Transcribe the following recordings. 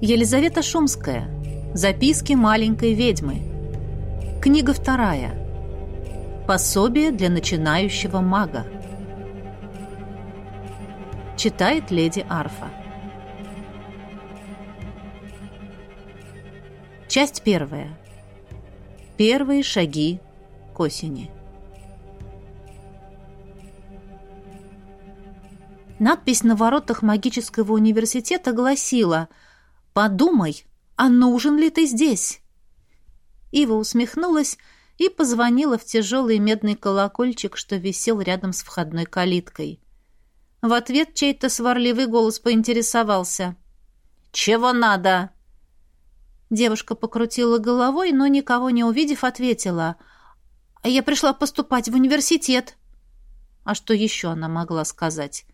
Елизавета Шумская. Записки маленькой ведьмы. Книга вторая. Пособие для начинающего мага. Читает леди Арфа. Часть первая. Первые шаги к осени. Надпись на воротах магического университета гласила «Подумай, а нужен ли ты здесь?» Ива усмехнулась и позвонила в тяжелый медный колокольчик, что висел рядом с входной калиткой. В ответ чей-то сварливый голос поинтересовался. «Чего надо?» Девушка покрутила головой, но, никого не увидев, ответила. «Я пришла поступать в университет». А что еще она могла сказать?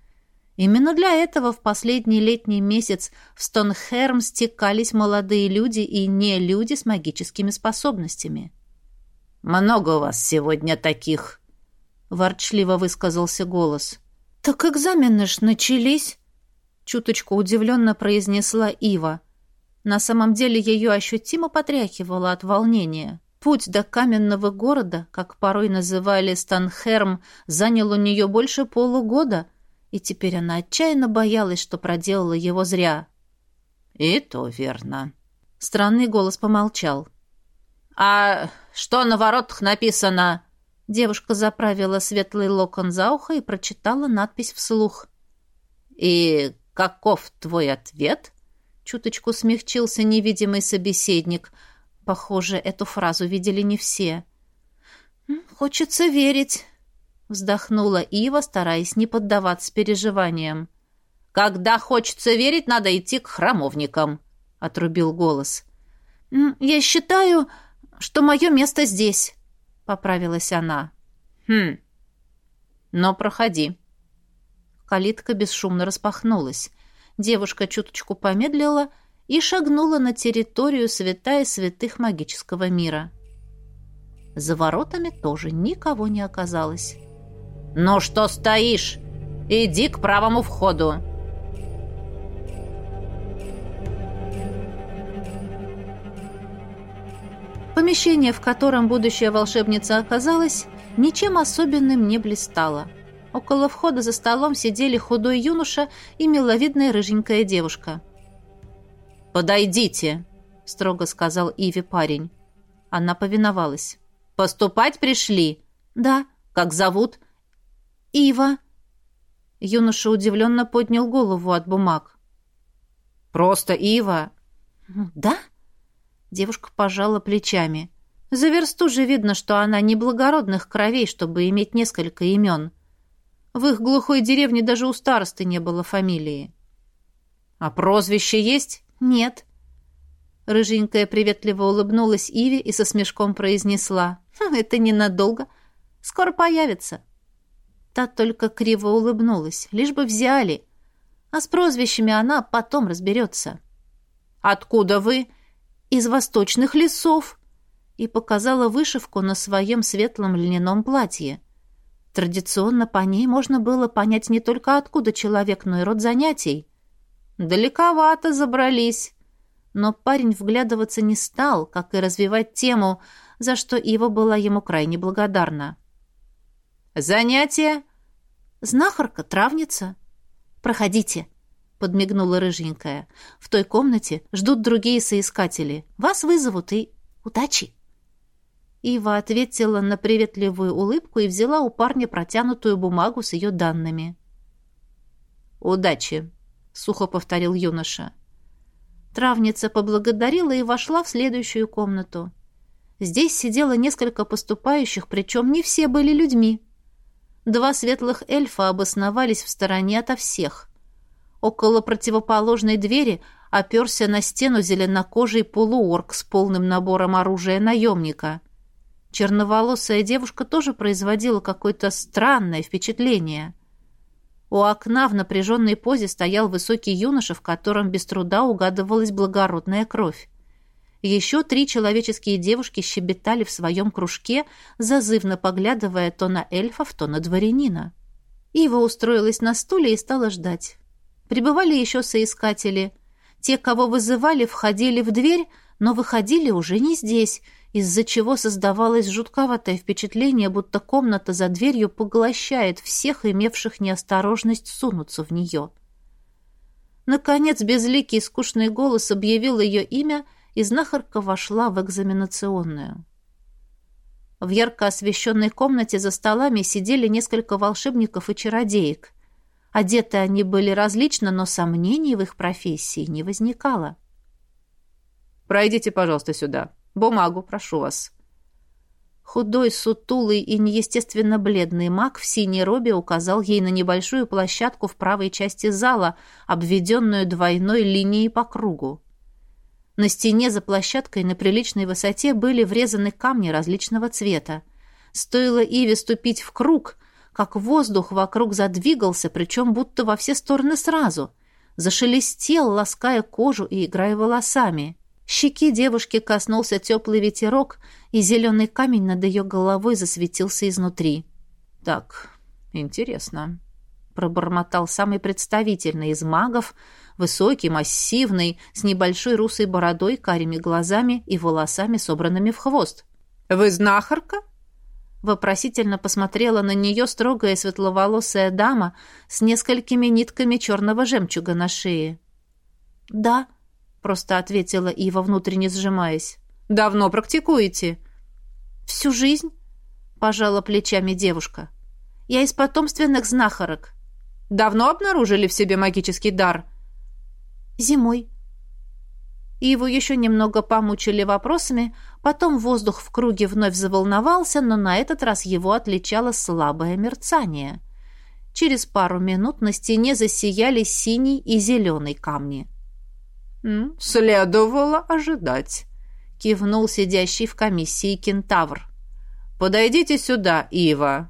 Именно для этого в последний летний месяц в Стонхерм стекались молодые люди и не люди с магическими способностями. «Много у вас сегодня таких», — ворчливо высказался голос. «Так экзамены ж начались», — чуточку удивленно произнесла Ива. На самом деле ее ощутимо потряхивало от волнения. Путь до каменного города, как порой называли Станхерм, занял у нее больше полугода — и теперь она отчаянно боялась, что проделала его зря. «И то верно». Странный голос помолчал. «А что на воротах написано?» Девушка заправила светлый локон за ухо и прочитала надпись вслух. «И каков твой ответ?» Чуточку смягчился невидимый собеседник. Похоже, эту фразу видели не все. «Хочется верить», Вздохнула Ива, стараясь не поддаваться переживаниям. «Когда хочется верить, надо идти к храмовникам», — отрубил голос. «Я считаю, что мое место здесь», — поправилась она. «Хм. Но проходи». Калитка бесшумно распахнулась. Девушка чуточку помедлила и шагнула на территорию святая святых магического мира. За воротами тоже никого не оказалось. «Ну что стоишь? Иди к правому входу!» Помещение, в котором будущая волшебница оказалась, ничем особенным не блистало. Около входа за столом сидели худой юноша и миловидная рыженькая девушка. «Подойдите», — строго сказал Иви парень. Она повиновалась. «Поступать пришли?» «Да». «Как зовут?» «Ива!» Юноша удивленно поднял голову от бумаг. «Просто Ива?» «Да?» Девушка пожала плечами. «За версту же видно, что она не благородных кровей, чтобы иметь несколько имен. В их глухой деревне даже у старосты не было фамилии». «А прозвище есть?» «Нет». Рыженькая приветливо улыбнулась Иве и со смешком произнесла. «Хм, «Это ненадолго. Скоро появится». Та только криво улыбнулась, лишь бы взяли. А с прозвищами она потом разберется. «Откуда вы?» «Из восточных лесов», и показала вышивку на своем светлом льняном платье. Традиционно по ней можно было понять не только откуда человек, но и род занятий. Далековато забрались. Но парень вглядываться не стал, как и развивать тему, за что Ива была ему крайне благодарна. «Занятие?» «Знахарка, травница». «Проходите», — подмигнула рыженькая. «В той комнате ждут другие соискатели. Вас вызовут и... удачи!» Ива ответила на приветливую улыбку и взяла у парня протянутую бумагу с ее данными. «Удачи», — сухо повторил юноша. Травница поблагодарила и вошла в следующую комнату. Здесь сидело несколько поступающих, причем не все были людьми. Два светлых эльфа обосновались в стороне ото всех. Около противоположной двери оперся на стену зеленокожий полуорк с полным набором оружия наемника. Черноволосая девушка тоже производила какое-то странное впечатление. У окна в напряженной позе стоял высокий юноша, в котором без труда угадывалась благородная кровь. Еще три человеческие девушки щебетали в своем кружке, зазывно поглядывая то на эльфов, то на дворянина. Ива устроилась на стуле и стала ждать. Прибывали еще соискатели. Те, кого вызывали, входили в дверь, но выходили уже не здесь, из-за чего создавалось жутковатое впечатление, будто комната за дверью поглощает всех, имевших неосторожность сунуться в нее. Наконец, безликий скучный голос объявил ее имя, и знахарка вошла в экзаменационную. В ярко освещенной комнате за столами сидели несколько волшебников и чародеек. Одеты они были различно, но сомнений в их профессии не возникало. «Пройдите, пожалуйста, сюда. Бумагу, прошу вас». Худой, сутулый и неестественно бледный маг в синей робе указал ей на небольшую площадку в правой части зала, обведенную двойной линией по кругу. На стене за площадкой на приличной высоте были врезаны камни различного цвета. Стоило Иве ступить в круг, как воздух вокруг задвигался, причем будто во все стороны сразу. Зашелестел, лаская кожу и играя волосами. Щеки девушки коснулся теплый ветерок, и зеленый камень над ее головой засветился изнутри. «Так, интересно», — пробормотал самый представительный из магов, Высокий, массивный, с небольшой русой бородой, карими глазами и волосами, собранными в хвост. «Вы знахарка?» Вопросительно посмотрела на нее строгая светловолосая дама с несколькими нитками черного жемчуга на шее. «Да», — просто ответила Ива, внутренне сжимаясь. «Давно практикуете?» «Всю жизнь», — пожала плечами девушка. «Я из потомственных знахарок». «Давно обнаружили в себе магический дар?» Зимой. Его еще немного помучили вопросами, потом воздух в круге вновь заволновался, но на этот раз его отличало слабое мерцание. Через пару минут на стене засияли синий и зеленый камни. «Следовало ожидать», — кивнул сидящий в комиссии кентавр. «Подойдите сюда, Ива».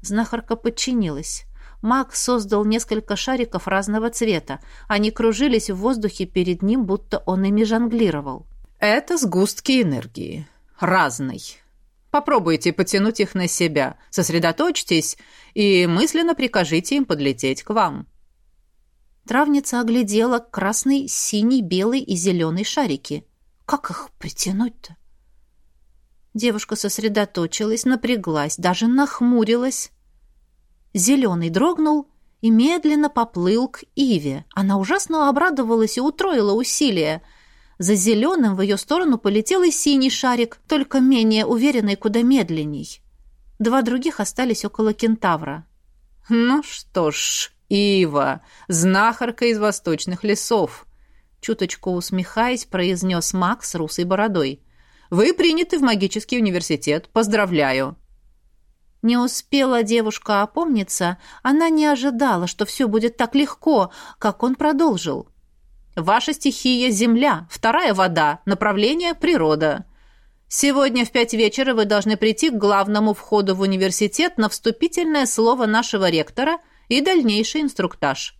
Знахарка подчинилась. Маг создал несколько шариков разного цвета. Они кружились в воздухе перед ним, будто он ими жонглировал. «Это сгустки энергии. Разной. Попробуйте потянуть их на себя. Сосредоточьтесь и мысленно прикажите им подлететь к вам». Травница оглядела красный, синий, белый и зеленый шарики. «Как их притянуть-то?» Девушка сосредоточилась, напряглась, даже нахмурилась. Зеленый дрогнул и медленно поплыл к Иве. Она ужасно обрадовалась и утроила усилия. За зеленым в ее сторону полетел и синий шарик, только менее уверенный, куда медленней. Два других остались около кентавра. «Ну что ж, Ива, знахарка из восточных лесов», чуточку усмехаясь, произнес Макс с русой бородой. «Вы приняты в магический университет. Поздравляю!» Не успела девушка опомниться, она не ожидала, что все будет так легко, как он продолжил. «Ваша стихия — земля, вторая — вода, направление — природа. Сегодня в пять вечера вы должны прийти к главному входу в университет на вступительное слово нашего ректора и дальнейший инструктаж».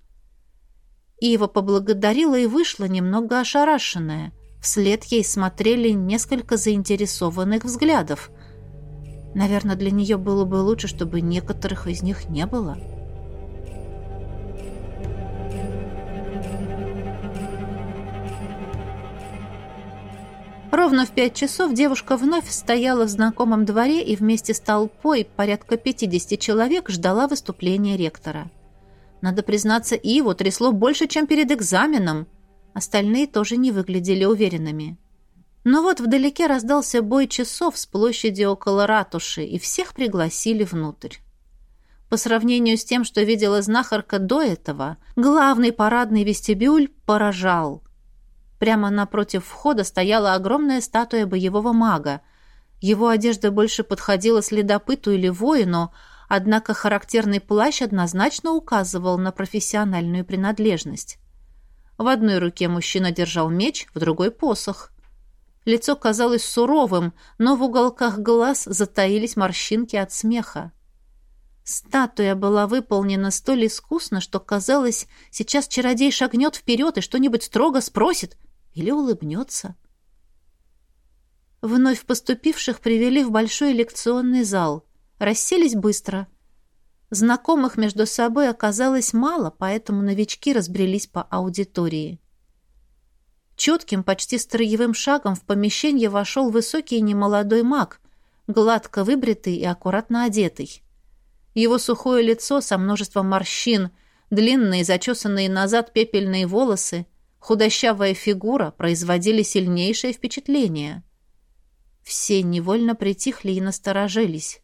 Ива поблагодарила и вышла немного ошарашенная. Вслед ей смотрели несколько заинтересованных взглядов — Наверное, для нее было бы лучше, чтобы некоторых из них не было. Ровно в пять часов девушка вновь стояла в знакомом дворе и вместе с толпой, порядка 50 человек, ждала выступления ректора. Надо признаться, Иву трясло больше, чем перед экзаменом. Остальные тоже не выглядели уверенными. Но вот вдалеке раздался бой часов с площади около ратуши, и всех пригласили внутрь. По сравнению с тем, что видела знахарка до этого, главный парадный вестибюль поражал. Прямо напротив входа стояла огромная статуя боевого мага. Его одежда больше подходила следопыту или воину, однако характерный плащ однозначно указывал на профессиональную принадлежность. В одной руке мужчина держал меч, в другой — посох — Лицо казалось суровым, но в уголках глаз затаились морщинки от смеха. Статуя была выполнена столь искусно, что казалось, сейчас чародей шагнет вперед и что-нибудь строго спросит или улыбнется. Вновь поступивших привели в большой лекционный зал. Расселись быстро. Знакомых между собой оказалось мало, поэтому новички разбрелись по аудитории. Четким, почти строевым шагом в помещение вошел высокий немолодой маг, гладко выбритый и аккуратно одетый. Его сухое лицо со множеством морщин, длинные, зачесанные назад пепельные волосы, худощавая фигура производили сильнейшее впечатление. Все невольно притихли и насторожились.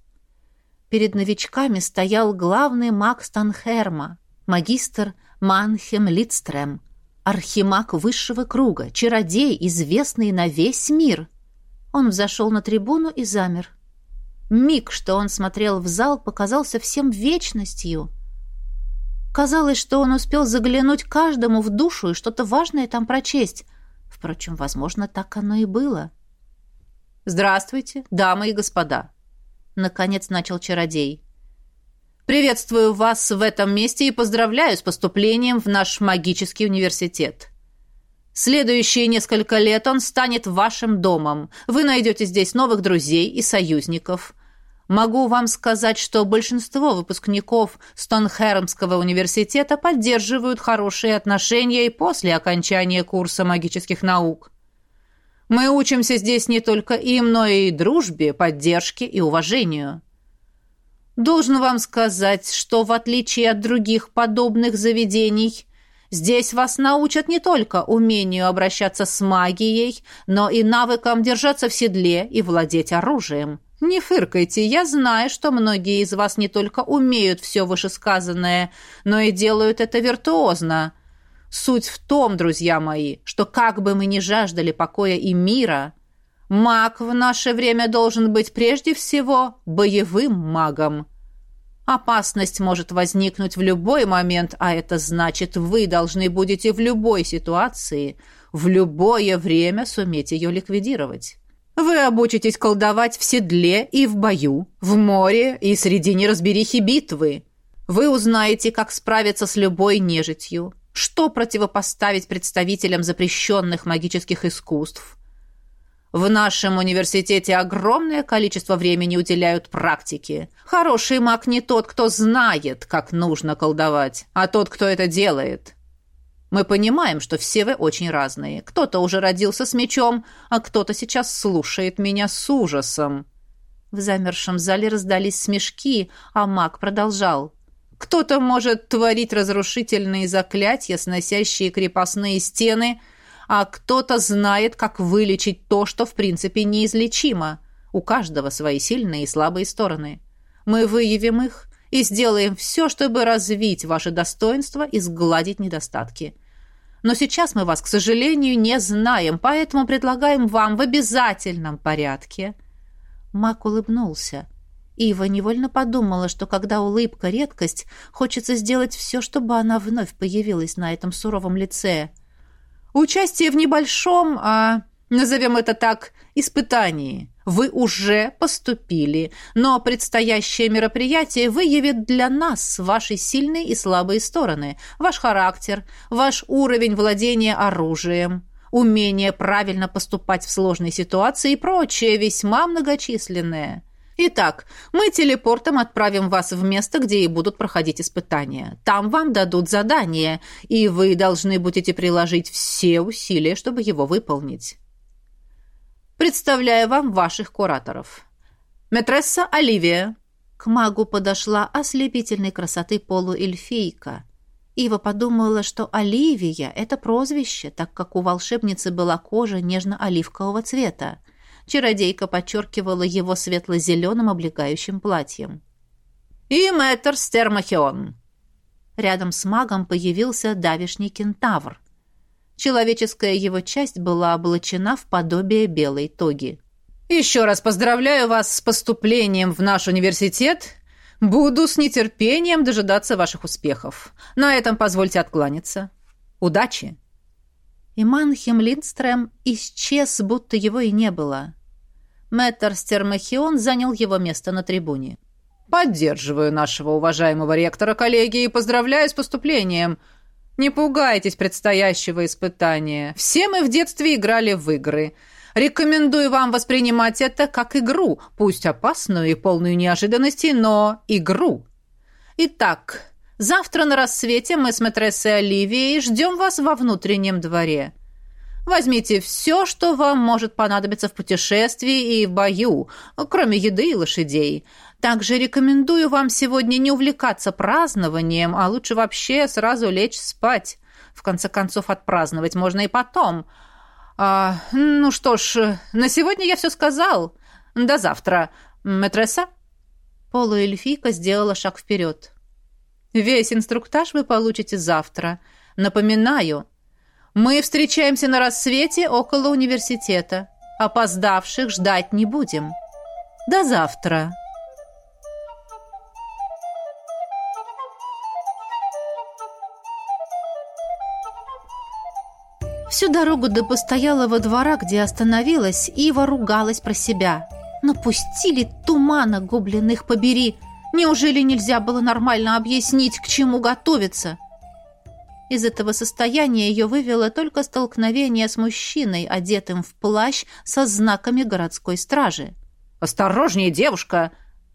Перед новичками стоял главный маг Станхерма, магистр Манхем Литстрем, архимаг высшего круга, чародей, известный на весь мир. Он взошел на трибуну и замер. Миг, что он смотрел в зал, показался всем вечностью. Казалось, что он успел заглянуть каждому в душу и что-то важное там прочесть. Впрочем, возможно, так оно и было. «Здравствуйте, дамы и господа!» Наконец начал чародей. «Приветствую вас в этом месте и поздравляю с поступлением в наш магический университет. Следующие несколько лет он станет вашим домом. Вы найдете здесь новых друзей и союзников. Могу вам сказать, что большинство выпускников Стонхермского университета поддерживают хорошие отношения и после окончания курса магических наук. Мы учимся здесь не только им, но и дружбе, поддержке и уважению. Должен вам сказать, что в отличие от других подобных заведений, здесь вас научат не только умению обращаться с магией, но и навыкам держаться в седле и владеть оружием. «Не фыркайте, я знаю, что многие из вас не только умеют все вышесказанное, но и делают это виртуозно. Суть в том, друзья мои, что как бы мы ни жаждали покоя и мира, маг в наше время должен быть прежде всего боевым магом. Опасность может возникнуть в любой момент, а это значит, вы должны будете в любой ситуации, в любое время суметь ее ликвидировать». Вы обучитесь колдовать в седле и в бою, в море и среди неразберихи битвы. Вы узнаете, как справиться с любой нежитью, что противопоставить представителям запрещенных магических искусств. В нашем университете огромное количество времени уделяют практике. Хороший маг не тот, кто знает, как нужно колдовать, а тот, кто это делает. Мы понимаем, что все вы очень разные. Кто-то уже родился с мечом, а кто-то сейчас слушает меня с ужасом». В замершем зале раздались смешки, а маг продолжал. «Кто-то может творить разрушительные заклятия, сносящие крепостные стены, а кто-то знает, как вылечить то, что в принципе неизлечимо. У каждого свои сильные и слабые стороны. Мы выявим их и сделаем все, чтобы развить ваши достоинства и сгладить недостатки. Но сейчас мы вас, к сожалению, не знаем, поэтому предлагаем вам в обязательном порядке». Мак улыбнулся. Ива невольно подумала, что когда улыбка — редкость, хочется сделать все, чтобы она вновь появилась на этом суровом лице. «Участие в небольшом, а, назовем это так, испытании. Вы уже поступили, но предстоящее мероприятие выявит для нас ваши сильные и слабые стороны, ваш характер, ваш уровень владения оружием, умение правильно поступать в сложной ситуации и прочее весьма многочисленное. Итак, мы телепортом отправим вас в место, где и будут проходить испытания. Там вам дадут задание, и вы должны будете приложить все усилия, чтобы его выполнить. Представляю вам ваших кураторов. Метресса Оливия». К магу подошла ослепительной красоты полуэльфийка. Ива подумала, что Оливия — это прозвище, так как у волшебницы была кожа нежно-оливкового цвета. Чародейка подчеркивала его светло-зеленым облегающим платьем. «И мэтр Стермахион». Рядом с магом появился давишний кентавр. Человеческая его часть была облачена в подобие белой тоги. «Еще раз поздравляю вас с поступлением в наш университет. Буду с нетерпением дожидаться ваших успехов. На этом позвольте откланяться. Удачи!» И Линдстрем исчез, будто его и не было. Мэтр Стермахион занял его место на трибуне. «Поддерживаю нашего уважаемого ректора, коллеги, и поздравляю с поступлением!» Не пугайтесь предстоящего испытания. Все мы в детстве играли в игры. Рекомендую вам воспринимать это как игру, пусть опасную и полную неожиданностей, но игру. Итак, завтра на рассвете мы с матрессой Оливией ждем вас во внутреннем дворе. Возьмите все, что вам может понадобиться в путешествии и в бою, кроме еды и лошадей. Также рекомендую вам сегодня не увлекаться празднованием, а лучше вообще сразу лечь спать. В конце концов, отпраздновать можно и потом. А, ну что ж, на сегодня я все сказал. До завтра. Мэтресса?» Полуэльфийка сделала шаг вперед. «Весь инструктаж вы получите завтра. Напоминаю, мы встречаемся на рассвете около университета. Опоздавших ждать не будем. До завтра. Всю дорогу до постоялого двора, где остановилась, Ива ругалась про себя. Напустили тумана, гоблин их побери. Неужели нельзя было нормально объяснить, к чему готовиться? Из этого состояния ее вывело только столкновение с мужчиной, одетым в плащ со знаками городской стражи. «Осторожнее, девушка!»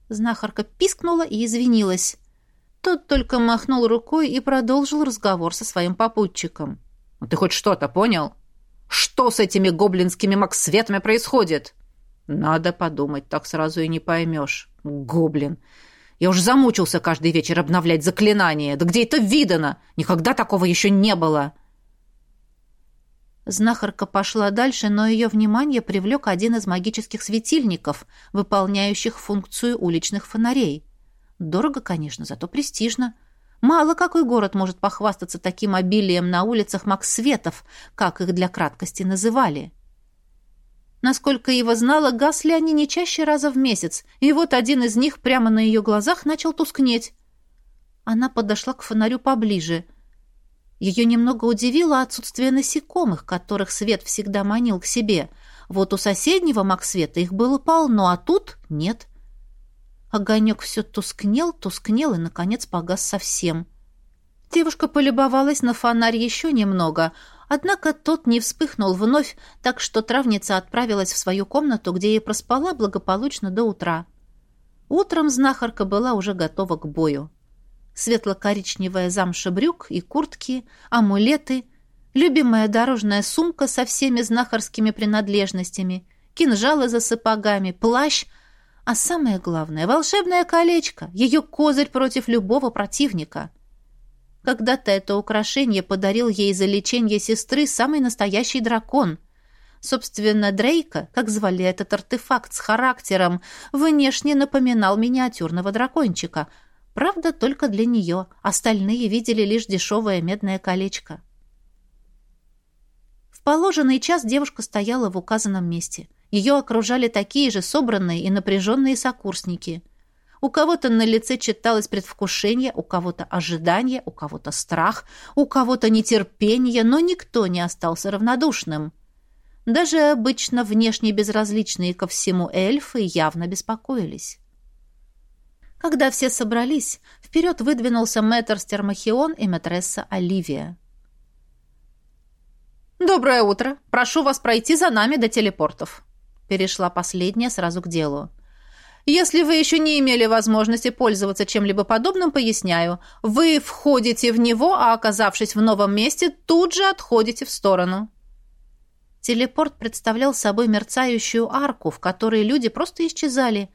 Знахарка пискнула и извинилась. Тот только махнул рукой и продолжил разговор со своим попутчиком. «Ну, «Ты хоть что-то понял? Что с этими гоблинскими максветами происходит?» «Надо подумать, так сразу и не поймешь. Гоблин! Я уж замучился каждый вечер обновлять заклинания. Да где это видано? Никогда такого еще не было. Знахарка пошла дальше, но ее внимание привлек один из магических светильников, выполняющих функцию уличных фонарей. Дорого, конечно, зато престижно. Мало какой город может похвастаться таким обилием на улицах максветов, как их для краткости называли. Насколько его знала, гасли они не чаще раза в месяц, и вот один из них прямо на ее глазах начал тускнеть. Она подошла к фонарю поближе. Ее немного удивило отсутствие насекомых, которых свет всегда манил к себе. Вот у соседнего Максвета их было полно, а тут нет. Огонек все тускнел, тускнел и, наконец, погас совсем. Девушка полюбовалась на фонарь еще немного — Однако тот не вспыхнул вновь, так что травница отправилась в свою комнату, где и проспала благополучно до утра. Утром знахарка была уже готова к бою. Светло-коричневая замша брюк и куртки, амулеты, любимая дорожная сумка со всеми знахарскими принадлежностями, кинжалы за сапогами, плащ, а самое главное — волшебное колечко, ее козырь против любого противника — когда-то это украшение подарил ей за лечение сестры самый настоящий дракон. Собственно, Дрейка, как звали этот артефакт с характером, внешне напоминал миниатюрного дракончика. Правда, только для нее. Остальные видели лишь дешевое медное колечко. В положенный час девушка стояла в указанном месте. Ее окружали такие же собранные и напряженные сокурсники – у кого-то на лице читалось предвкушение, у кого-то ожидание, у кого-то страх, у кого-то нетерпение, но никто не остался равнодушным. Даже обычно внешне безразличные ко всему эльфы явно беспокоились. Когда все собрались, вперед выдвинулся мэтр Стермахион и мэтресса Оливия. «Доброе утро! Прошу вас пройти за нами до телепортов!» Перешла последняя сразу к делу. Если вы еще не имели возможности пользоваться чем-либо подобным, поясняю. Вы входите в него, а оказавшись в новом месте, тут же отходите в сторону. Телепорт представлял собой мерцающую арку, в которой люди просто исчезали.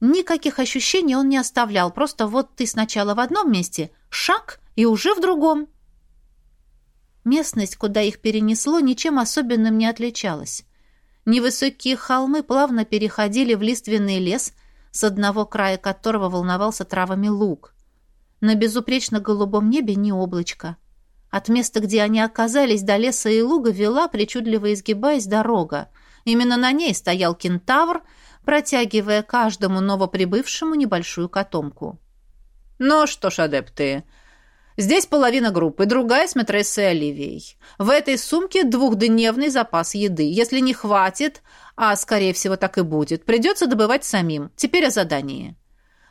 Никаких ощущений он не оставлял, просто вот ты сначала в одном месте, шаг и уже в другом. Местность, куда их перенесло, ничем особенным не отличалась. Невысокие холмы плавно переходили в лиственный лес, с одного края которого волновался травами луг. На безупречно голубом небе ни облачка. От места, где они оказались, до леса и луга вела, причудливо изгибаясь, дорога. Именно на ней стоял кентавр, протягивая каждому новоприбывшему небольшую котомку. «Ну что ж, адепты, Здесь половина группы, другая с матрессой Оливией. В этой сумке двухдневный запас еды. Если не хватит, а, скорее всего, так и будет, придется добывать самим. Теперь о задании.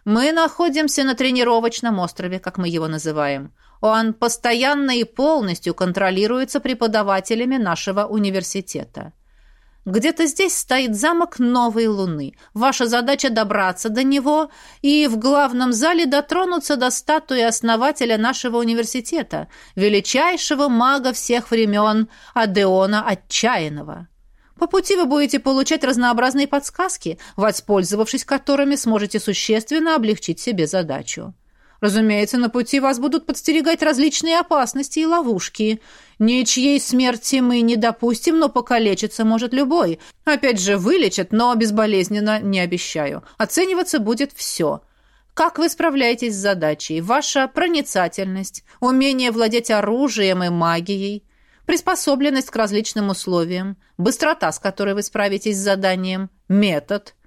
Мы находимся на тренировочном острове, как мы его называем. Он постоянно и полностью контролируется преподавателями нашего университета. Где-то здесь стоит замок Новой Луны. Ваша задача добраться до него и в главном зале дотронуться до статуи основателя нашего университета, величайшего мага всех времен, Адеона Отчаянного. По пути вы будете получать разнообразные подсказки, воспользовавшись которыми сможете существенно облегчить себе задачу. Разумеется, на пути вас будут подстерегать различные опасности и ловушки. Ничьей смерти мы не допустим, но покалечиться может любой. Опять же, вылечат, но безболезненно не обещаю. Оцениваться будет все. Как вы справляетесь с задачей? Ваша проницательность, умение владеть оружием и магией, приспособленность к различным условиям, быстрота, с которой вы справитесь с заданием, метод –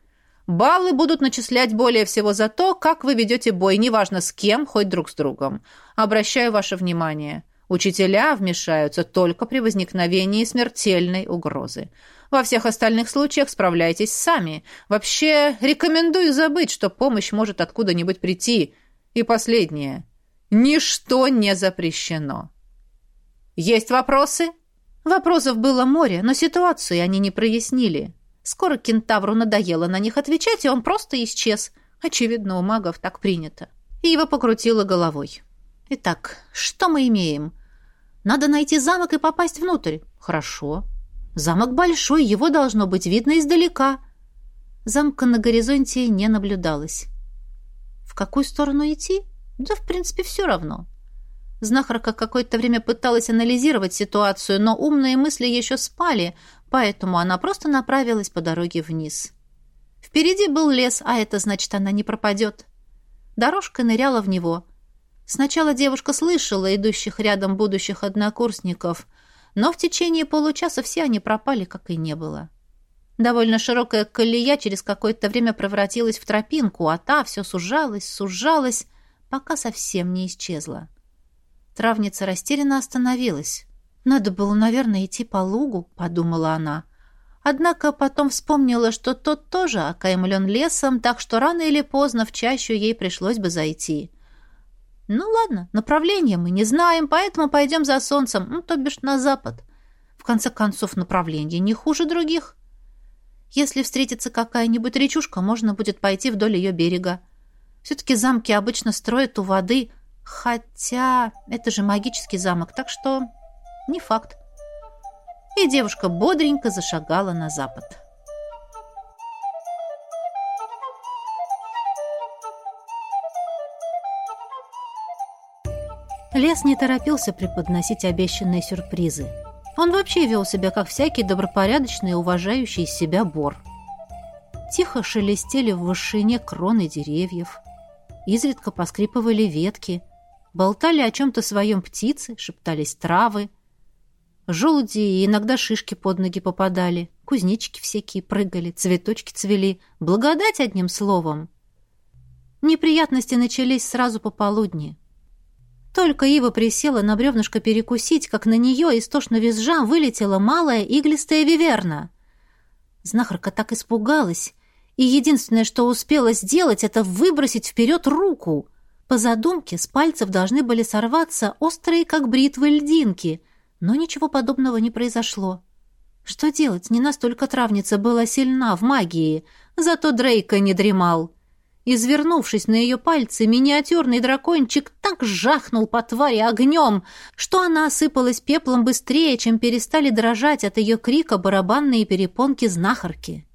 Баллы будут начислять более всего за то, как вы ведете бой, неважно с кем, хоть друг с другом. Обращаю ваше внимание. Учителя вмешаются только при возникновении смертельной угрозы. Во всех остальных случаях справляйтесь сами. Вообще, рекомендую забыть, что помощь может откуда-нибудь прийти. И последнее. Ничто не запрещено. Есть вопросы? Вопросов было море, но ситуацию они не прояснили. Скоро кентавру надоело на них отвечать, и он просто исчез. Очевидно, у магов так принято. Ива покрутила головой. «Итак, что мы имеем? Надо найти замок и попасть внутрь. Хорошо. Замок большой, его должно быть видно издалека». Замка на горизонте не наблюдалось. В какую сторону идти? Да, в принципе, все равно. Знахарка какое-то время пыталась анализировать ситуацию, но умные мысли еще спали, поэтому она просто направилась по дороге вниз. Впереди был лес, а это значит, она не пропадет. Дорожка ныряла в него. Сначала девушка слышала идущих рядом будущих однокурсников, но в течение получаса все они пропали, как и не было. Довольно широкая колея через какое-то время превратилась в тропинку, а та все сужалась, сужалась, пока совсем не исчезла. Травница растерянно остановилась. «Надо было, наверное, идти по лугу», — подумала она. Однако потом вспомнила, что тот тоже окаймлен лесом, так что рано или поздно в чащу ей пришлось бы зайти. «Ну ладно, направление мы не знаем, поэтому пойдем за солнцем, ну, то бишь на запад. В конце концов, направление не хуже других. Если встретится какая-нибудь речушка, можно будет пойти вдоль ее берега. Все-таки замки обычно строят у воды, хотя это же магический замок, так что не факт. И девушка бодренько зашагала на запад. Лес не торопился преподносить обещанные сюрпризы. Он вообще вел себя, как всякий добропорядочный и уважающий себя бор. Тихо шелестели в вышине кроны деревьев. Изредка поскрипывали ветки. Болтали о чем-то своем птицы, шептались травы. Желуди и иногда шишки под ноги попадали, кузнечики всякие прыгали, цветочки цвели. Благодать одним словом. Неприятности начались сразу пополудни. Только Ива присела на бревнышко перекусить, как на нее, истошно визжа, вылетела малая иглистая виверна. Знахарка так испугалась, и единственное, что успела сделать, это выбросить вперед руку. По задумке, с пальцев должны были сорваться острые, как бритвы, льдинки — но ничего подобного не произошло. Что делать? Не настолько травница была сильна в магии. Зато Дрейка не дремал. Извернувшись на ее пальцы, миниатюрный дракончик так жахнул по твари огнем, что она осыпалась пеплом быстрее, чем перестали дрожать от ее крика барабанные перепонки знахарки.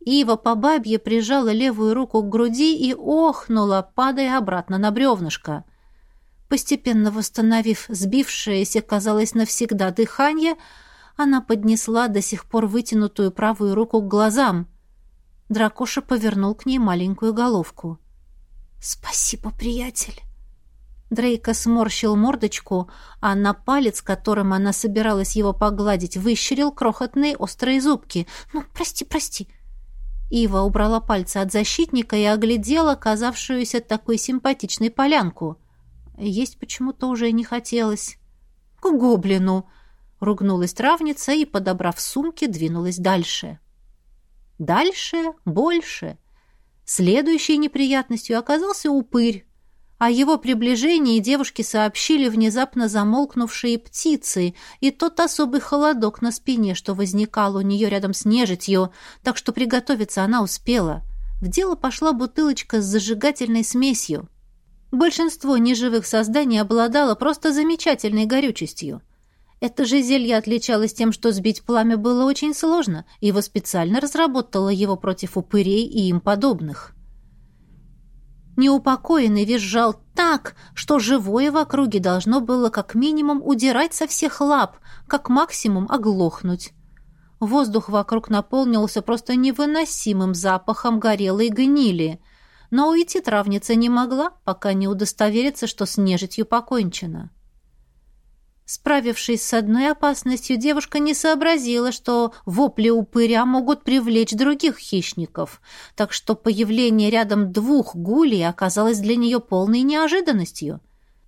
Ива по бабье прижала левую руку к груди и охнула, падая обратно на бревнышко. Постепенно восстановив сбившееся, казалось, навсегда дыхание, она поднесла до сих пор вытянутую правую руку к глазам. Дракоша повернул к ней маленькую головку. «Спасибо, приятель!» Дрейка сморщил мордочку, а на палец, которым она собиралась его погладить, выщерил крохотные острые зубки. «Ну, прости, прости!» Ива убрала пальцы от защитника и оглядела казавшуюся такой симпатичной полянку — есть почему-то уже не хотелось. «К гоблину!» — ругнулась травница и, подобрав сумки, двинулась дальше. Дальше, больше. Следующей неприятностью оказался упырь. О его приближении девушке сообщили внезапно замолкнувшие птицы и тот особый холодок на спине, что возникал у нее рядом с нежитью, так что приготовиться она успела. В дело пошла бутылочка с зажигательной смесью. Большинство неживых созданий обладало просто замечательной горючестью. Это же зелье отличалось тем, что сбить пламя было очень сложно, его специально разработала его против упырей и им подобных. Неупокоенный визжал так, что живое в округе должно было как минимум удирать со всех лап, как максимум оглохнуть. Воздух вокруг наполнился просто невыносимым запахом горелой гнили, но уйти травница не могла, пока не удостоверится, что с нежитью покончено. Справившись с одной опасностью, девушка не сообразила, что вопли упыря могут привлечь других хищников, так что появление рядом двух гулей оказалось для нее полной неожиданностью.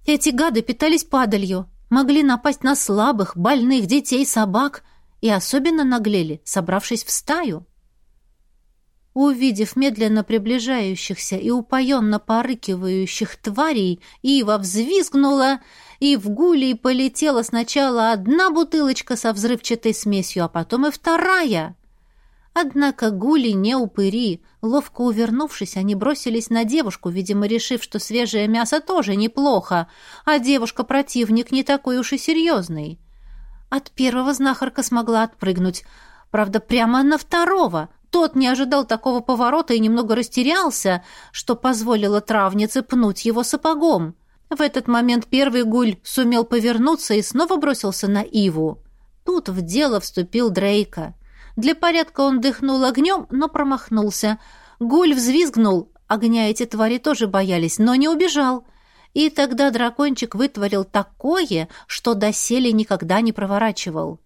Эти гады питались падалью, могли напасть на слабых, больных детей, собак и особенно наглели, собравшись в стаю. Увидев медленно приближающихся и упоенно порыкивающих тварей, Ива взвизгнула и в гулей полетела сначала одна бутылочка со взрывчатой смесью, а потом и вторая. Однако гули не упыри. Ловко увернувшись, они бросились на девушку, видимо, решив, что свежее мясо тоже неплохо, а девушка-противник не такой уж и серьезный. От первого знахарка смогла отпрыгнуть, правда, прямо на второго. Тот не ожидал такого поворота и немного растерялся, что позволило травнице пнуть его сапогом. В этот момент первый гуль сумел повернуться и снова бросился на Иву. Тут в дело вступил Дрейка. Для порядка он дыхнул огнем, но промахнулся. Гуль взвизгнул. Огня эти твари тоже боялись, но не убежал. И тогда дракончик вытворил такое, что доселе никогда не проворачивал.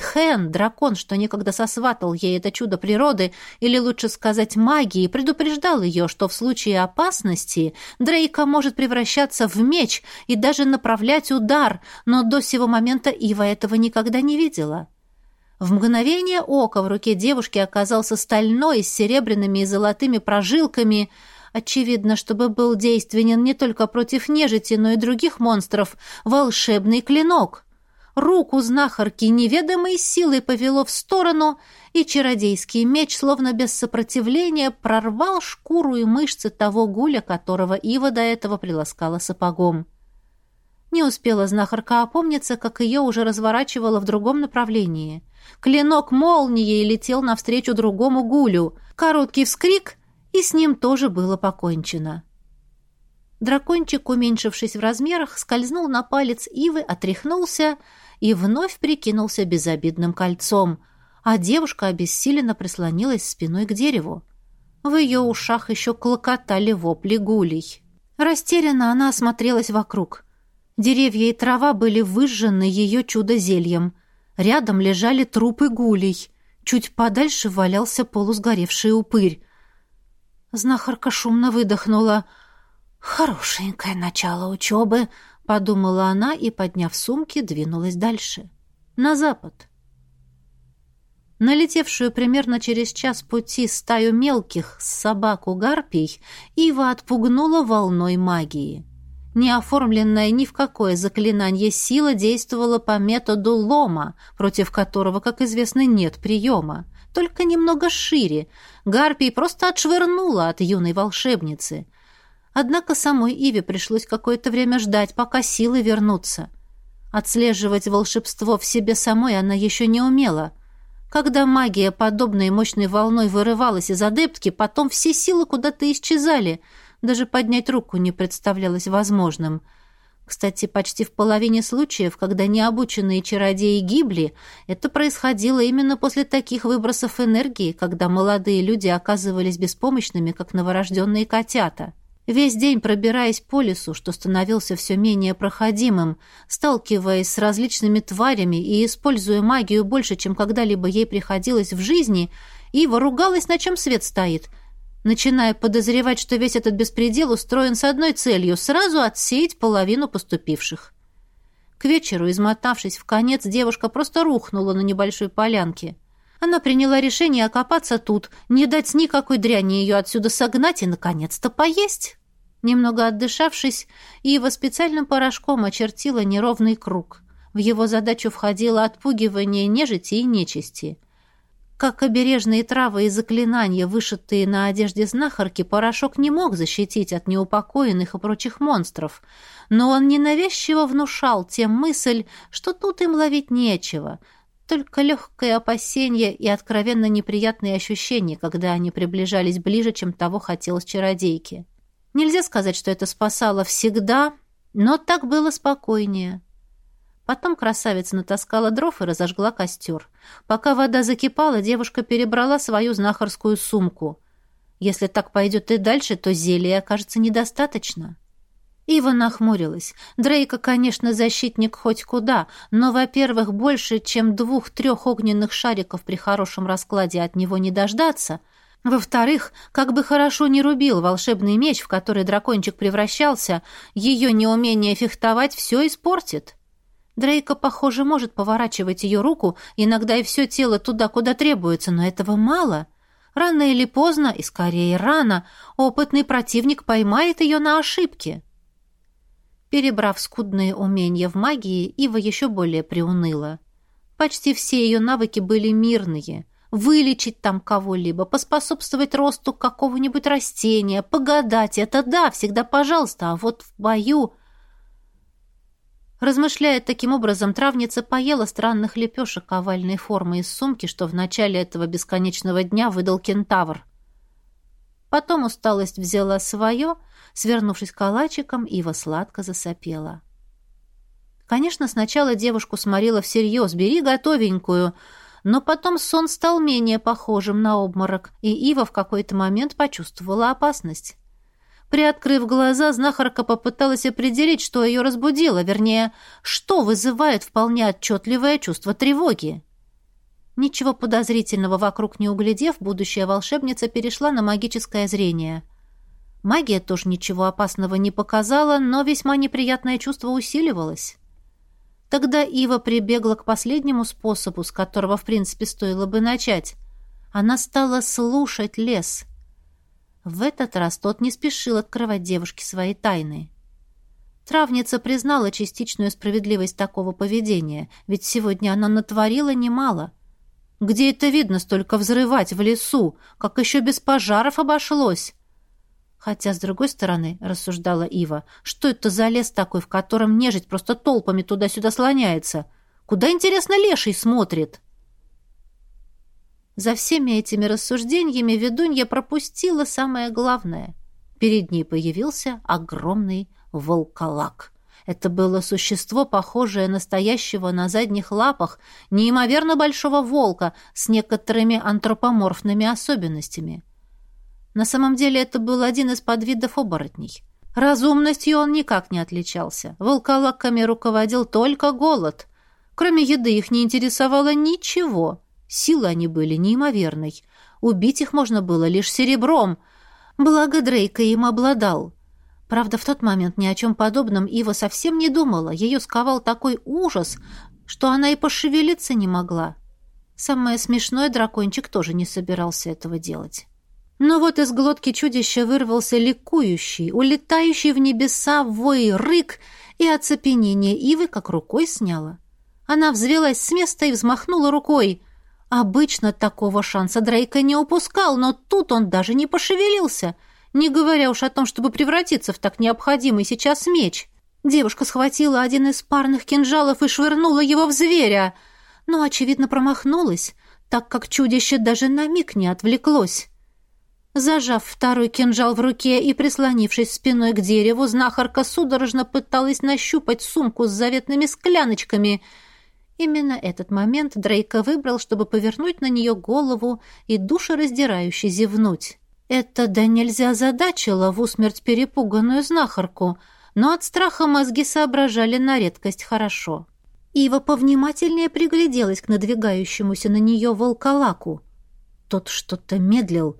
Тхен, дракон, что некогда сосватал ей это чудо природы, или лучше сказать магии, предупреждал ее, что в случае опасности Дрейка может превращаться в меч и даже направлять удар, но до сего момента Ива этого никогда не видела. В мгновение ока в руке девушки оказался стальной с серебряными и золотыми прожилками, очевидно, чтобы был действенен не только против нежити, но и других монстров, волшебный клинок — Руку знахарки неведомой силой повело в сторону, и чародейский меч, словно без сопротивления, прорвал шкуру и мышцы того гуля, которого Ива до этого приласкала сапогом. Не успела знахарка опомниться, как ее уже разворачивало в другом направлении. Клинок молнией летел навстречу другому гулю. Короткий вскрик, и с ним тоже было покончено. Дракончик, уменьшившись в размерах, скользнул на палец Ивы, отряхнулся и вновь прикинулся безобидным кольцом, а девушка обессиленно прислонилась спиной к дереву. В ее ушах еще клокотали вопли гулей. Растерянно она осмотрелась вокруг. Деревья и трава были выжжены ее чудо-зельем. Рядом лежали трупы гулей. Чуть подальше валялся полусгоревший упырь. Знахарка шумно выдохнула — «Хорошенькое начало учебы», — подумала она и, подняв сумки, двинулась дальше. На запад. Налетевшую примерно через час пути стаю мелких с собаку гарпий Ива отпугнула волной магии. Не оформленная ни в какое заклинание сила действовала по методу лома, против которого, как известно, нет приема. Только немного шире. Гарпий просто отшвырнула от юной волшебницы — Однако самой Иве пришлось какое-то время ждать, пока силы вернутся. Отслеживать волшебство в себе самой она еще не умела. Когда магия подобной мощной волной вырывалась из адептки, потом все силы куда-то исчезали. Даже поднять руку не представлялось возможным. Кстати, почти в половине случаев, когда необученные чародеи гибли, это происходило именно после таких выбросов энергии, когда молодые люди оказывались беспомощными, как новорожденные котята. Весь день пробираясь по лесу, что становился все менее проходимым, сталкиваясь с различными тварями и используя магию больше, чем когда-либо ей приходилось в жизни, Ива ругалась, на чем свет стоит, начиная подозревать, что весь этот беспредел устроен с одной целью — сразу отсеять половину поступивших. К вечеру, измотавшись в конец, девушка просто рухнула на небольшой полянке. Она приняла решение окопаться тут, не дать никакой дряни ее отсюда согнать и, наконец-то, поесть. Немного отдышавшись, Ива специальным порошком очертила неровный круг. В его задачу входило отпугивание нежити и нечисти. Как обережные травы и заклинания, вышитые на одежде знахарки, порошок не мог защитить от неупокоенных и прочих монстров, но он ненавязчиво внушал тем мысль, что тут им ловить нечего, только легкое опасение и откровенно неприятные ощущения, когда они приближались ближе, чем того хотелось чародейке. Нельзя сказать, что это спасало всегда, но так было спокойнее. Потом красавица натаскала дров и разожгла костер. Пока вода закипала, девушка перебрала свою знахарскую сумку. Если так пойдет и дальше, то зелья окажется недостаточно. Ива нахмурилась. Дрейка, конечно, защитник хоть куда, но, во-первых, больше, чем двух-трех огненных шариков при хорошем раскладе от него не дождаться — во-вторых, как бы хорошо ни рубил волшебный меч, в который дракончик превращался, ее неумение фехтовать все испортит. Дрейка, похоже, может поворачивать ее руку, иногда и все тело туда, куда требуется, но этого мало. Рано или поздно, и скорее рано, опытный противник поймает ее на ошибке. Перебрав скудные умения в магии, Ива еще более приуныла. Почти все ее навыки были мирные — вылечить там кого-либо, поспособствовать росту какого-нибудь растения, погадать. Это да, всегда пожалуйста, а вот в бою... Размышляя таким образом, травница поела странных лепешек овальной формы из сумки, что в начале этого бесконечного дня выдал кентавр. Потом усталость взяла свое, свернувшись калачиком, Ива сладко засопела. Конечно, сначала девушку сморила всерьез, бери готовенькую — но потом сон стал менее похожим на обморок, и Ива в какой-то момент почувствовала опасность. Приоткрыв глаза, знахарка попыталась определить, что ее разбудило, вернее, что вызывает вполне отчетливое чувство тревоги. Ничего подозрительного вокруг не углядев, будущая волшебница перешла на магическое зрение. Магия тоже ничего опасного не показала, но весьма неприятное чувство усиливалось. Тогда Ива прибегла к последнему способу, с которого, в принципе, стоило бы начать. Она стала слушать лес. В этот раз тот не спешил открывать девушке свои тайны. Травница признала частичную справедливость такого поведения, ведь сегодня она натворила немало. Где это видно столько взрывать в лесу, как еще без пожаров обошлось? Хотя, с другой стороны, рассуждала Ива, что это за лес такой, в котором нежить просто толпами туда-сюда слоняется? Куда, интересно, леший смотрит? За всеми этими рассуждениями ведунья пропустила самое главное. Перед ней появился огромный волколак. Это было существо, похожее настоящего на задних лапах, неимоверно большого волка с некоторыми антропоморфными особенностями. На самом деле это был один из подвидов оборотней. Разумностью он никак не отличался. Волколаками руководил только голод. Кроме еды их не интересовало ничего. Силы они были неимоверной. Убить их можно было лишь серебром. Благо Дрейка им обладал. Правда, в тот момент ни о чем подобном Ива совсем не думала. Ее сковал такой ужас, что она и пошевелиться не могла. Самое смешное, дракончик тоже не собирался этого делать. Но вот из глотки чудища вырвался ликующий, улетающий в небеса вой рык, и оцепенение Ивы как рукой сняло. Она взвелась с места и взмахнула рукой. Обычно такого шанса Дрейка не упускал, но тут он даже не пошевелился, не говоря уж о том, чтобы превратиться в так необходимый сейчас меч. Девушка схватила один из парных кинжалов и швырнула его в зверя, но, очевидно, промахнулась, так как чудище даже на миг не отвлеклось. Зажав второй кинжал в руке и прислонившись спиной к дереву, знахарка судорожно пыталась нащупать сумку с заветными скляночками. Именно этот момент Дрейка выбрал, чтобы повернуть на нее голову и душераздирающе зевнуть. Это да нельзя задачило в усмерть перепуганную знахарку, но от страха мозги соображали на редкость хорошо. Ива повнимательнее пригляделась к надвигающемуся на нее волколаку. Тот что-то медлил —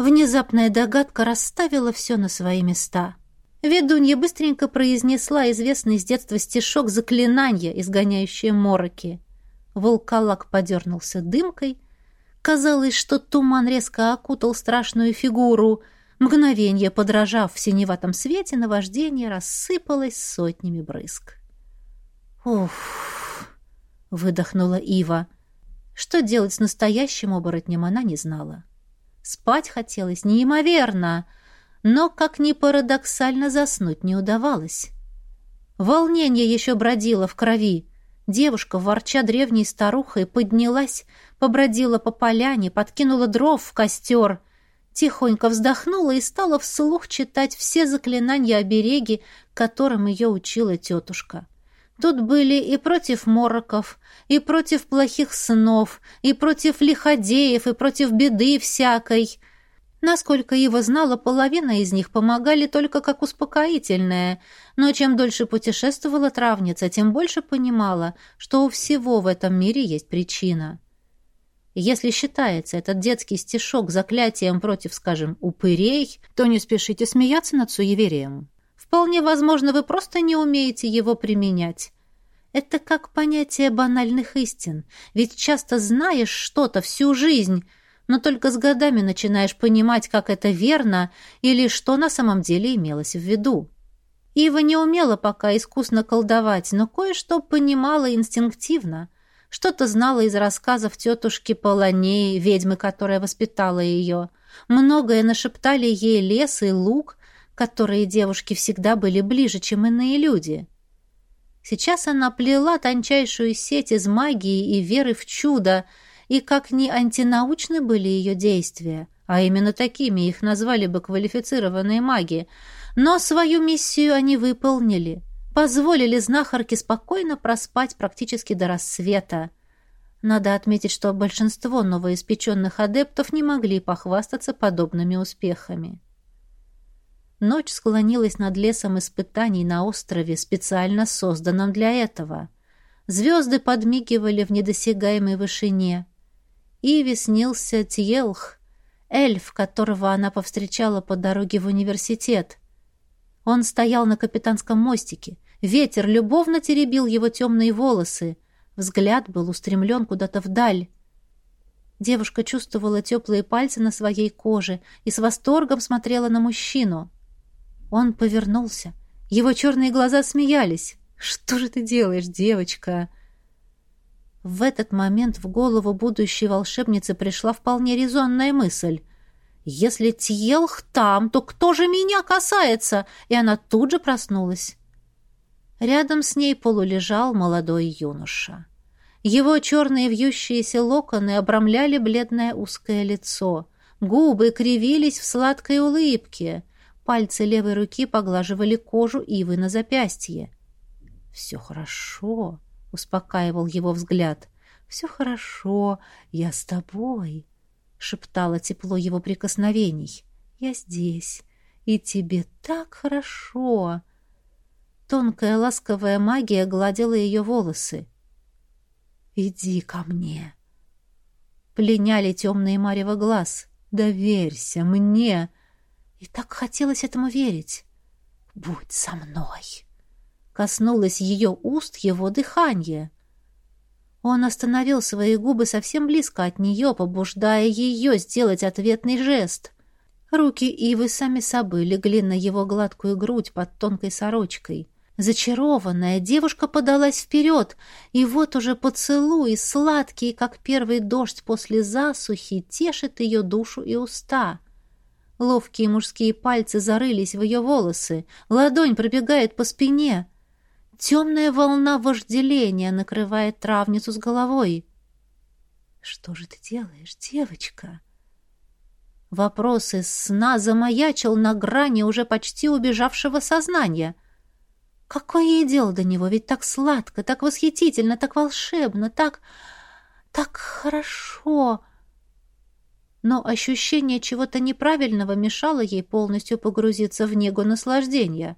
Внезапная догадка расставила все на свои места. Ведунья быстренько произнесла известный с детства стишок заклинания, изгоняющее мороки. Волколак подернулся дымкой. Казалось, что туман резко окутал страшную фигуру. Мгновение, подражав в синеватом свете, наваждение рассыпалось сотнями брызг. «Уф!» — выдохнула Ива. Что делать с настоящим оборотнем, она не знала. Спать хотелось неимоверно, но, как ни парадоксально, заснуть не удавалось. Волнение еще бродило в крови. Девушка, ворча древней старухой, поднялась, побродила по поляне, подкинула дров в костер, тихонько вздохнула и стала вслух читать все заклинания обереги, которым ее учила тетушка. Тут были и против мороков, и против плохих снов, и против лиходеев, и против беды всякой. Насколько его знала, половина из них помогали только как успокоительное, но чем дольше путешествовала травница, тем больше понимала, что у всего в этом мире есть причина. Если считается этот детский стишок заклятием против, скажем, упырей, то не спешите смеяться над суеверием. Вполне возможно, вы просто не умеете его применять. Это как понятие банальных истин. Ведь часто знаешь что-то всю жизнь, но только с годами начинаешь понимать, как это верно или что на самом деле имелось в виду. Ива не умела пока искусно колдовать, но кое-что понимала инстинктивно. Что-то знала из рассказов тетушки Полонеи, ведьмы, которая воспитала ее. Многое нашептали ей лес и луг, которые девушки всегда были ближе, чем иные люди. Сейчас она плела тончайшую сеть из магии и веры в чудо, и как ни антинаучны были ее действия, а именно такими их назвали бы квалифицированные маги, но свою миссию они выполнили, позволили знахарке спокойно проспать практически до рассвета. Надо отметить, что большинство новоиспеченных адептов не могли похвастаться подобными успехами. Ночь склонилась над лесом испытаний на острове, специально созданном для этого. Звезды подмигивали в недосягаемой вышине. Иве снился Тьелх, эльф, которого она повстречала по дороге в университет. Он стоял на капитанском мостике. Ветер любовно теребил его темные волосы. Взгляд был устремлен куда-то вдаль. Девушка чувствовала теплые пальцы на своей коже и с восторгом смотрела на мужчину. Он повернулся. Его черные глаза смеялись. «Что же ты делаешь, девочка?» В этот момент в голову будущей волшебницы пришла вполне резонная мысль. «Если Тьелх там, то кто же меня касается?» И она тут же проснулась. Рядом с ней полулежал молодой юноша. Его черные вьющиеся локоны обрамляли бледное узкое лицо. Губы кривились в сладкой улыбке. Пальцы левой руки поглаживали кожу Ивы на запястье. «Все хорошо», — успокаивал его взгляд. «Все хорошо, я с тобой», — шептало тепло его прикосновений. «Я здесь, и тебе так хорошо». Тонкая ласковая магия гладила ее волосы. «Иди ко мне!» Пленяли темные марево глаз. «Доверься мне!» И так хотелось этому верить. «Будь со мной!» Коснулось ее уст его дыхание. Он остановил свои губы совсем близко от нее, побуждая ее сделать ответный жест. Руки Ивы сами собой легли на его гладкую грудь под тонкой сорочкой. Зачарованная девушка подалась вперед, и вот уже поцелуй, сладкий, как первый дождь после засухи, тешит ее душу и уста. Ловкие мужские пальцы зарылись в ее волосы, ладонь пробегает по спине. Темная волна вожделения накрывает травницу с головой. «Что же ты делаешь, девочка?» Вопрос из сна замаячил на грани уже почти убежавшего сознания. Какое ей дело до него? Ведь так сладко, так восхитительно, так волшебно, так... так хорошо но ощущение чего-то неправильного мешало ей полностью погрузиться в негу наслаждения.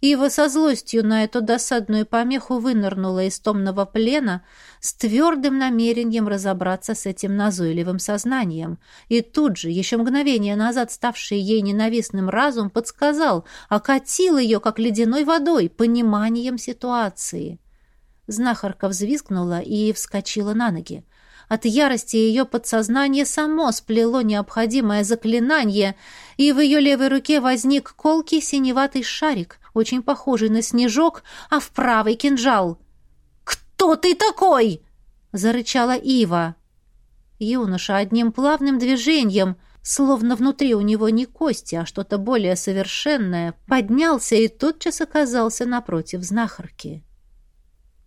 Ива со злостью на эту досадную помеху вынырнула из томного плена с твердым намерением разобраться с этим назойливым сознанием. И тут же, еще мгновение назад ставший ей ненавистным разум, подсказал, окатил ее, как ледяной водой, пониманием ситуации. Знахарка взвизгнула и вскочила на ноги. От ярости ее подсознание само сплело необходимое заклинание, и в ее левой руке возник колкий синеватый шарик, очень похожий на снежок, а в правый кинжал. «Кто ты такой?» — зарычала Ива. Юноша одним плавным движением, словно внутри у него не кости, а что-то более совершенное, поднялся и тотчас оказался напротив знахарки.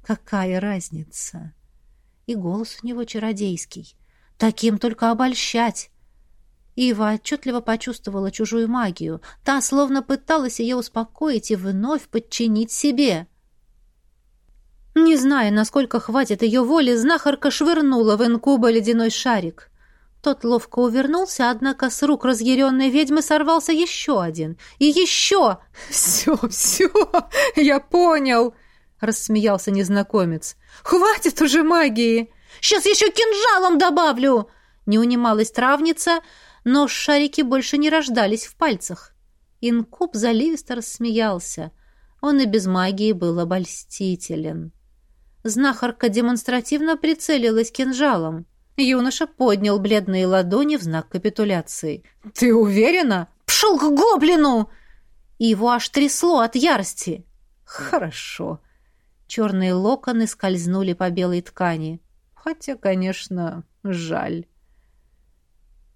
Какая разница? И голос у него чародейский. Таким только обольщать. Ива отчетливо почувствовала чужую магию. Та словно пыталась ее успокоить и вновь подчинить себе. Не зная, насколько хватит ее воли, знахарка швырнула в инкуба ледяной шарик. Тот ловко увернулся, однако с рук разъяренной ведьмы сорвался еще один. И еще! «Все, все, я понял!» — рассмеялся незнакомец. «Хватит уже магии!» «Сейчас еще кинжалом добавлю!» Не унималась травница, но шарики больше не рождались в пальцах. Инкуб заливисто рассмеялся. Он и без магии был обольстителен. Знахарка демонстративно прицелилась кинжалом. Юноша поднял бледные ладони в знак капитуляции. «Ты уверена?» «Пшел к гоблину!» Его аж трясло от ярости. «Хорошо». Черные локоны скользнули по белой ткани. Хотя, конечно, жаль.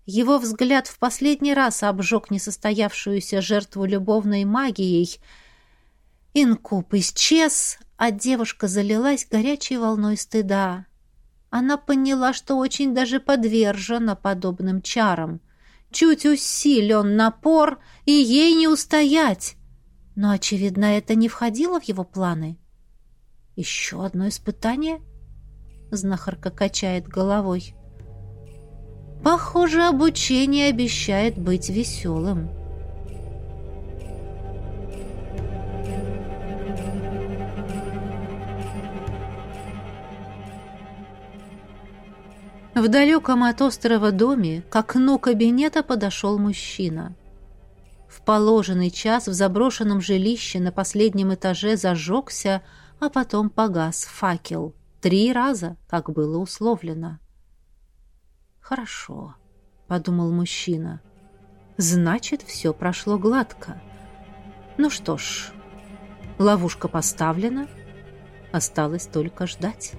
Его взгляд в последний раз обжег несостоявшуюся жертву любовной магией. Инкуб исчез, а девушка залилась горячей волной стыда. Она поняла, что очень даже подвержена подобным чарам. Чуть усилен напор, и ей не устоять. Но, очевидно, это не входило в его планы. Еще одно испытание? Знахарка качает головой. Похоже, обучение обещает быть веселым. В далеком от острова доме к окну кабинета подошел мужчина. В положенный час в заброшенном жилище на последнем этаже зажегся, а потом погас факел. Три раза, как было условлено. «Хорошо», — подумал мужчина. «Значит, все прошло гладко. Ну что ж, ловушка поставлена, осталось только ждать».